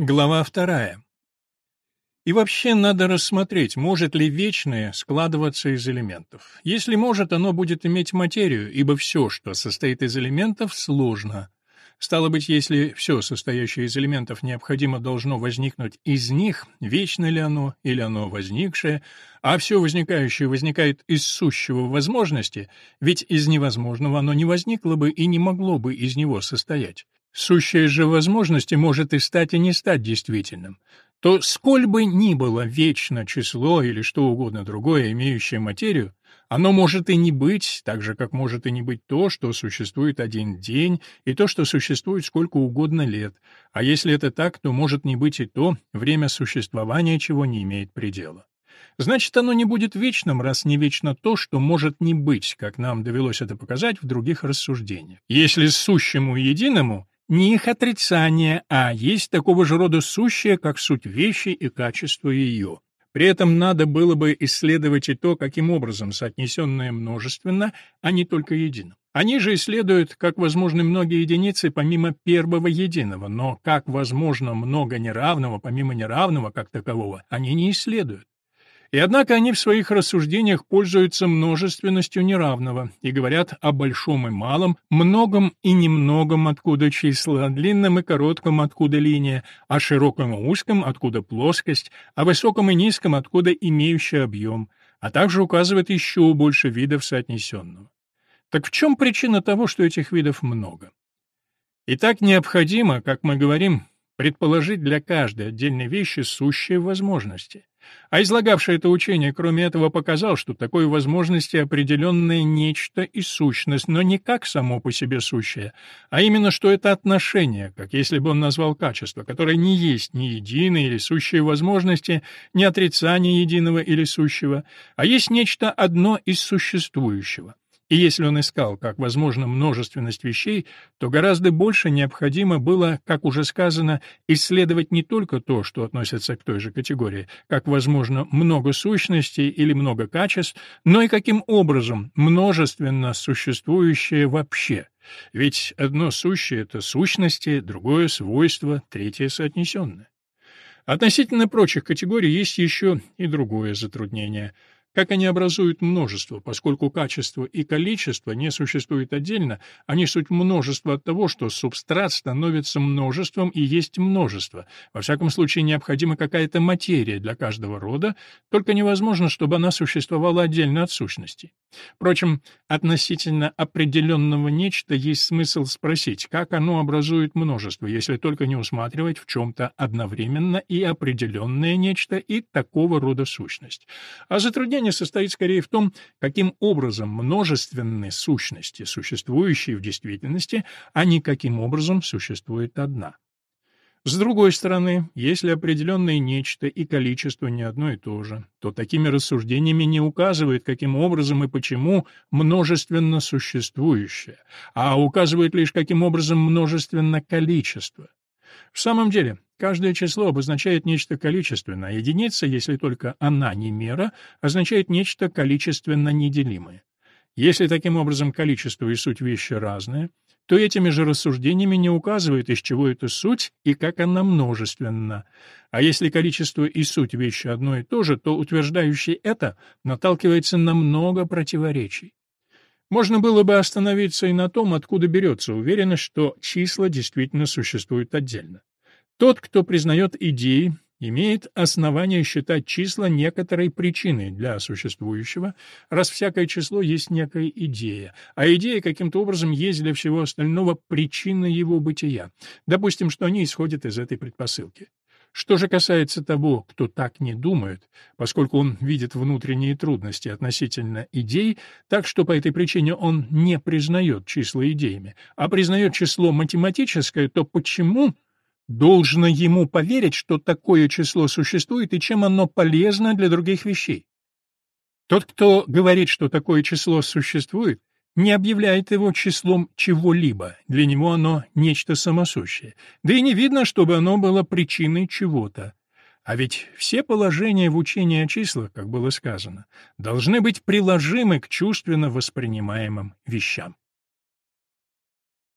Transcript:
Глава вторая. И вообще надо рассмотреть, может ли вечное складываться из элементов. Если может, оно будет иметь материю, ибо все, что состоит из элементов, сложно. Стало быть, если все, состоящее из элементов, необходимо должно возникнуть из них, вечно ли оно или оно возникшее, а все возникающее возникает из сущего возможности, ведь из невозможного оно не возникло бы и не могло бы из него состоять. Сущее же возможности может и стать, и не стать действительным. То сколь бы ни было вечно число или что угодно другое, имеющее материю, оно может и не быть, так же, как может и не быть то, что существует один день, и то, что существует сколько угодно лет. А если это так, то может не быть и то, время существования чего не имеет предела. Значит, оно не будет вечным, раз не вечно то, что может не быть, как нам довелось это показать в других рассуждениях. Если сущему единому не их отрицание, а есть такого же рода сущее, как суть вещи и качество ее. При этом надо было бы исследовать и то, каким образом соотнесенное множественно, а не только едино. Они же исследуют, как возможны многие единицы помимо первого единого, но как возможно много неравного помимо неравного как такового, они не исследуют. И однако они в своих рассуждениях пользуются множественностью неравного и говорят о большом и малом, многом и немногом, откуда числа, длинном и коротком, откуда линия, о широком и узком, откуда плоскость, о высоком и низком, откуда имеющий объем, а также указывают еще больше видов соотнесенного. Так в чем причина того, что этих видов много? И так необходимо, как мы говорим, предположить для каждой отдельной вещи сущие возможности. А излагавший это учение, кроме этого, показал, что такой возможности определенное нечто и сущность, но не как само по себе сущее, а именно, что это отношение, как если бы он назвал качество, которое не есть ни единые или сущие возможности, ни отрицание единого или сущего, а есть нечто одно из существующего. И если он искал, как возможно, множественность вещей, то гораздо больше необходимо было, как уже сказано, исследовать не только то, что относится к той же категории, как возможно много сущностей или много качеств, но и каким образом множественно существующее вообще. Ведь одно сущее — это сущности, другое — свойство, третье — соотнесенное. Относительно прочих категорий есть еще и другое затруднение — как они образуют множество, поскольку качество и количество не существуют отдельно, они суть множества от того, что субстрат становится множеством и есть множество. Во всяком случае, необходима какая-то материя для каждого рода, только невозможно, чтобы она существовала отдельно от сущности. Впрочем, относительно определенного нечто есть смысл спросить, как оно образует множество, если только не усматривать в чем-то одновременно и определенное нечто и такого рода сущность. А затруднение состоит скорее в том, каким образом множественные сущности, существующие в действительности, а не каким образом существует одна. С другой стороны, если определенное нечто и количество не одно и то же, то такими рассуждениями не указывает, каким образом и почему множественно существующее, а указывает лишь, каким образом множественно количество. В самом деле, каждое число обозначает нечто количественное, а единица, если только она не мера, означает нечто количественно неделимое. Если таким образом количество и суть вещи разные, то этими же рассуждениями не указывает, из чего это суть и как она множественна. А если количество и суть вещи одно и то же, то утверждающий это наталкивается на много противоречий. Можно было бы остановиться и на том, откуда берется уверенность, что числа действительно существуют отдельно. Тот, кто признает идеи, имеет основание считать числа некоторой причиной для существующего, раз всякое число есть некая идея, а идея каким-то образом есть для всего остального причина его бытия. Допустим, что они исходят из этой предпосылки. Что же касается того, кто так не думает, поскольку он видит внутренние трудности относительно идей, так что по этой причине он не признает числа идеями, а признает число математическое, то почему должно ему поверить, что такое число существует и чем оно полезно для других вещей. Тот, кто говорит, что такое число существует, не объявляет его числом чего-либо, для него оно нечто самосущее, да и не видно, чтобы оно было причиной чего-то. А ведь все положения в учении о числах, как было сказано, должны быть приложимы к чувственно воспринимаемым вещам.